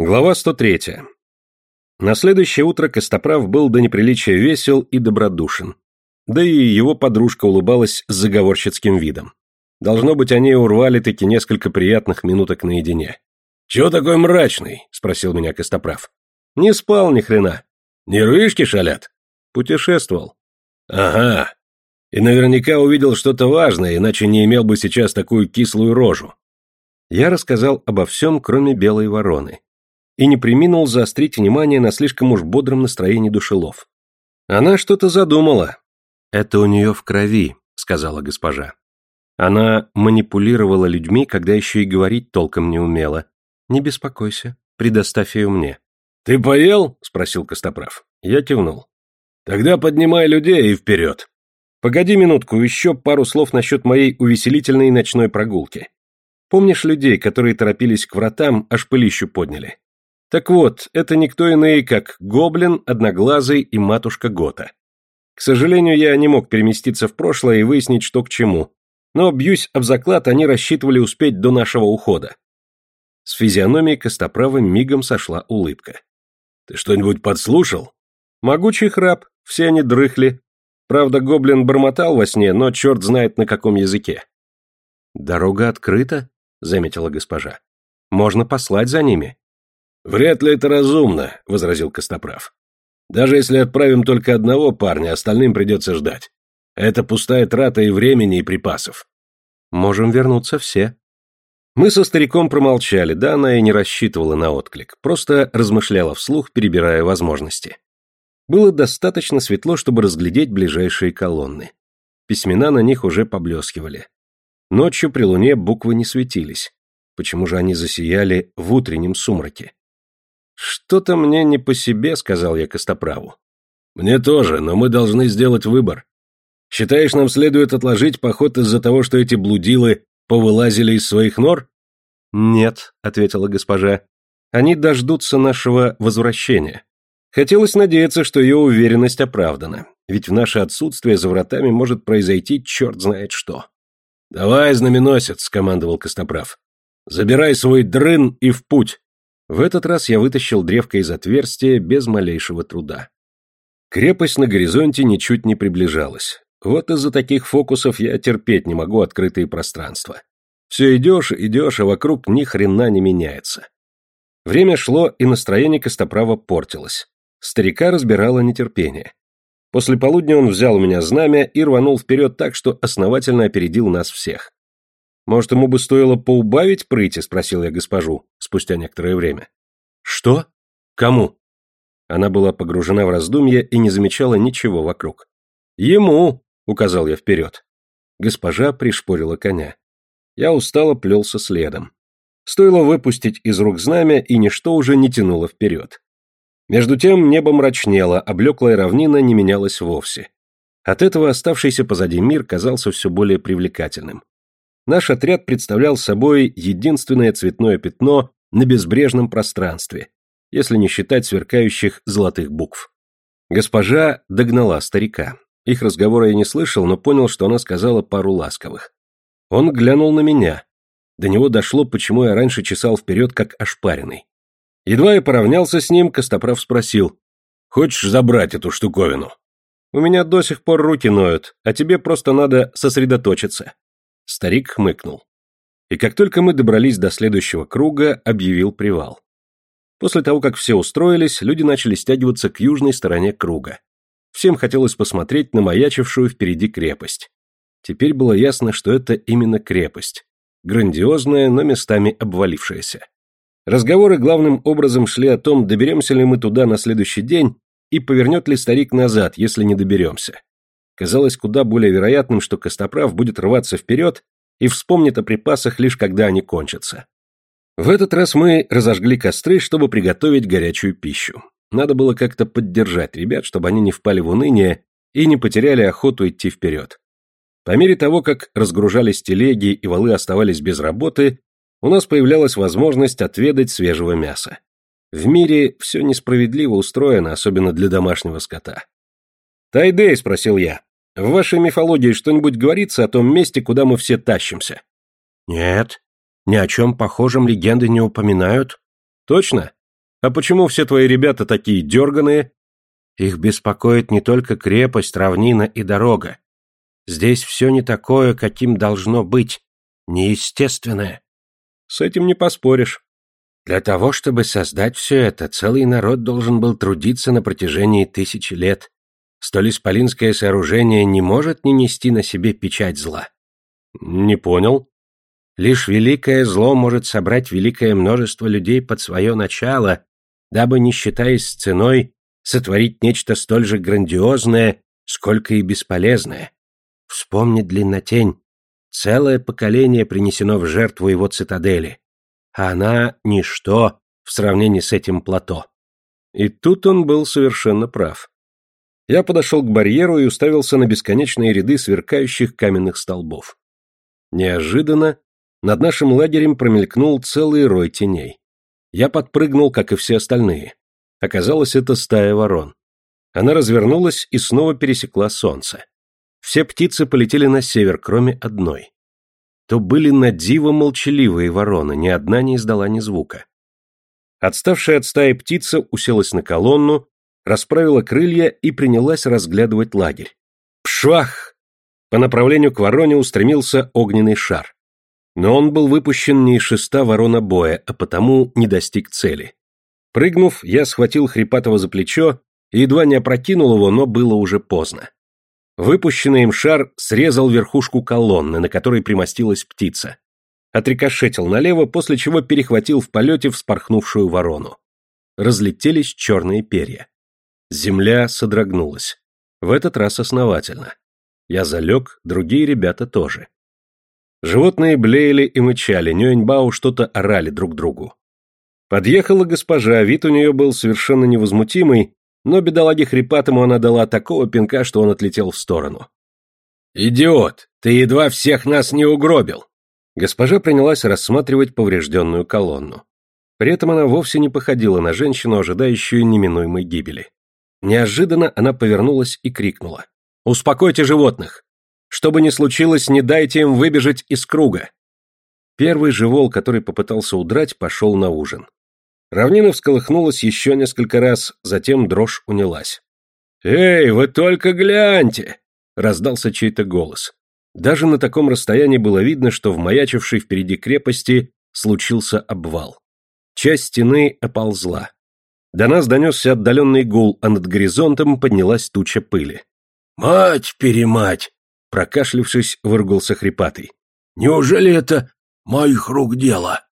Глава 103. На следующее утро Костоправ был до неприличия весел и добродушен. Да и его подружка улыбалась с заговорщицким видом. Должно быть, они урвали таки несколько приятных минуток наедине. «Чего такой мрачный?» – спросил меня Костоправ. «Не спал ни хрена». «Нервишки шалят?» «Путешествовал». «Ага. И наверняка увидел что-то важное, иначе не имел бы сейчас такую кислую рожу». Я рассказал обо всем, кроме белой вороны и не приминул заострить внимание на слишком уж бодром настроении душелов. Она что-то задумала. «Это у нее в крови», — сказала госпожа. Она манипулировала людьми, когда еще и говорить толком не умела. «Не беспокойся, предоставь ее мне». «Ты поел?» — спросил Костоправ. Я кивнул. «Тогда поднимай людей и вперед». «Погоди минутку, еще пару слов насчет моей увеселительной ночной прогулки. Помнишь людей, которые торопились к вратам, аж пылищу подняли? Так вот, это никто иные, как Гоблин, Одноглазый и Матушка Гота. К сожалению, я не мог переместиться в прошлое и выяснить, что к чему, но, бьюсь об заклад, они рассчитывали успеть до нашего ухода. С физиономией Костоправа мигом сошла улыбка. «Ты что-нибудь подслушал?» «Могучий храп, все они дрыхли. Правда, гоблин бормотал во сне, но черт знает на каком языке». «Дорога открыта», — заметила госпожа. «Можно послать за ними». «Вряд ли это разумно», — возразил Костоправ. «Даже если отправим только одного парня, остальным придется ждать. Это пустая трата и времени, и припасов». «Можем вернуться все». Мы со стариком промолчали, да она и не рассчитывала на отклик, просто размышляла вслух, перебирая возможности. Было достаточно светло, чтобы разглядеть ближайшие колонны. Письмена на них уже поблескивали. Ночью при луне буквы не светились. Почему же они засияли в утреннем сумраке? «Что-то мне не по себе», — сказал я Костоправу. «Мне тоже, но мы должны сделать выбор. Считаешь, нам следует отложить поход из-за того, что эти блудилы повылазили из своих нор?» «Нет», — ответила госпожа. «Они дождутся нашего возвращения. Хотелось надеяться, что ее уверенность оправдана, ведь в наше отсутствие за вратами может произойти черт знает что». «Давай, знаменосец», — скомандовал Костоправ. «Забирай свой дрын и в путь. В этот раз я вытащил древко из отверстия без малейшего труда. Крепость на горизонте ничуть не приближалась. Вот из-за таких фокусов я терпеть не могу открытые пространства. Все идешь, идешь, а вокруг ни хрена не меняется. Время шло, и настроение Костоправа портилось. Старика разбирало нетерпение. После полудня он взял у меня знамя и рванул вперед так, что основательно опередил нас всех. «Может, ему бы стоило поубавить прыти?» — спросил я госпожу, спустя некоторое время. «Что? Кому?» Она была погружена в раздумья и не замечала ничего вокруг. «Ему!» — указал я вперед. Госпожа пришпорила коня. Я устало плелся следом. Стоило выпустить из рук знамя, и ничто уже не тянуло вперед. Между тем небо мрачнело, а блеклая равнина не менялась вовсе. От этого оставшийся позади мир казался все более привлекательным наш отряд представлял собой единственное цветное пятно на безбрежном пространстве, если не считать сверкающих золотых букв. Госпожа догнала старика. Их разговора я не слышал, но понял, что она сказала пару ласковых. Он глянул на меня. До него дошло, почему я раньше чесал вперед, как ошпаренный. Едва я поравнялся с ним, Костоправ спросил. «Хочешь забрать эту штуковину?» «У меня до сих пор руки ноют, а тебе просто надо сосредоточиться». Старик хмыкнул. И как только мы добрались до следующего круга, объявил привал. После того, как все устроились, люди начали стягиваться к южной стороне круга. Всем хотелось посмотреть на маячившую впереди крепость. Теперь было ясно, что это именно крепость. Грандиозная, но местами обвалившаяся. Разговоры главным образом шли о том, доберемся ли мы туда на следующий день и повернет ли старик назад, если не доберемся казалось куда более вероятным, что Костоправ будет рваться вперед и вспомнит о припасах лишь когда они кончатся. В этот раз мы разожгли костры, чтобы приготовить горячую пищу. Надо было как-то поддержать ребят, чтобы они не впали в уныние и не потеряли охоту идти вперед. По мере того, как разгружались телеги и валы оставались без работы, у нас появлялась возможность отведать свежего мяса. В мире все несправедливо устроено, особенно для домашнего скота. «Тайдей», — спросил я, в вашей мифологии что-нибудь говорится о том месте, куда мы все тащимся? Нет, ни о чем похожем легенды не упоминают. Точно? А почему все твои ребята такие дерганые?» «Их беспокоит не только крепость, равнина и дорога. Здесь все не такое, каким должно быть, неестественное». «С этим не поспоришь». Для того, чтобы создать все это, целый народ должен был трудиться на протяжении тысячи лет. Столь исполинское сооружение не может не нести на себе печать зла. Не понял. Лишь великое зло может собрать великое множество людей под свое начало, дабы, не считаясь ценой, сотворить нечто столь же грандиозное, сколько и бесполезное. Вспомни длиннотень. Целое поколение принесено в жертву его цитадели. А она — ничто в сравнении с этим плато. И тут он был совершенно прав. Я подошел к барьеру и уставился на бесконечные ряды сверкающих каменных столбов. Неожиданно над нашим лагерем промелькнул целый рой теней. Я подпрыгнул, как и все остальные. Оказалось, это стая ворон. Она развернулась и снова пересекла солнце. Все птицы полетели на север, кроме одной. То были на диво молчаливые вороны, ни одна не издала ни звука. Отставшая от стаи птица уселась на колонну, расправила крылья и принялась разглядывать лагерь. Пшвах! По направлению к вороне устремился огненный шар. Но он был выпущен не из шеста ворона боя, а потому не достиг цели. Прыгнув, я схватил Хрипатого за плечо и едва не опрокинул его, но было уже поздно. Выпущенный им шар срезал верхушку колонны, на которой примостилась птица. Отрикошетил налево, после чего перехватил в полете вспорхнувшую ворону. Разлетелись черные перья. Земля содрогнулась. В этот раз основательно. Я залег, другие ребята тоже. Животные блеяли и мычали, Нюэньбао что-то орали друг другу. Подъехала госпожа, вид у нее был совершенно невозмутимый, но бедолаге хрипатому она дала такого пинка, что он отлетел в сторону. «Идиот! Ты едва всех нас не угробил!» Госпожа принялась рассматривать поврежденную колонну. При этом она вовсе не походила на женщину, ожидающую неминуемой гибели. Неожиданно она повернулась и крикнула. Успокойте животных. Что бы ни случилось, не дайте им выбежать из круга. Первый же вол, который попытался удрать, пошел на ужин. Равнина всколыхнулась еще несколько раз, затем дрожь унялась. «Эй, вы только гляньте!» — раздался чей-то голос. Даже на таком расстоянии было видно, что в маячившей впереди крепости случился обвал. Часть стены оползла. До нас донесся отдаленный гул, а над горизонтом поднялась туча пыли. «Мать-перемать!» — прокашлившись, выругался хрипатый. «Неужели это моих рук дело?»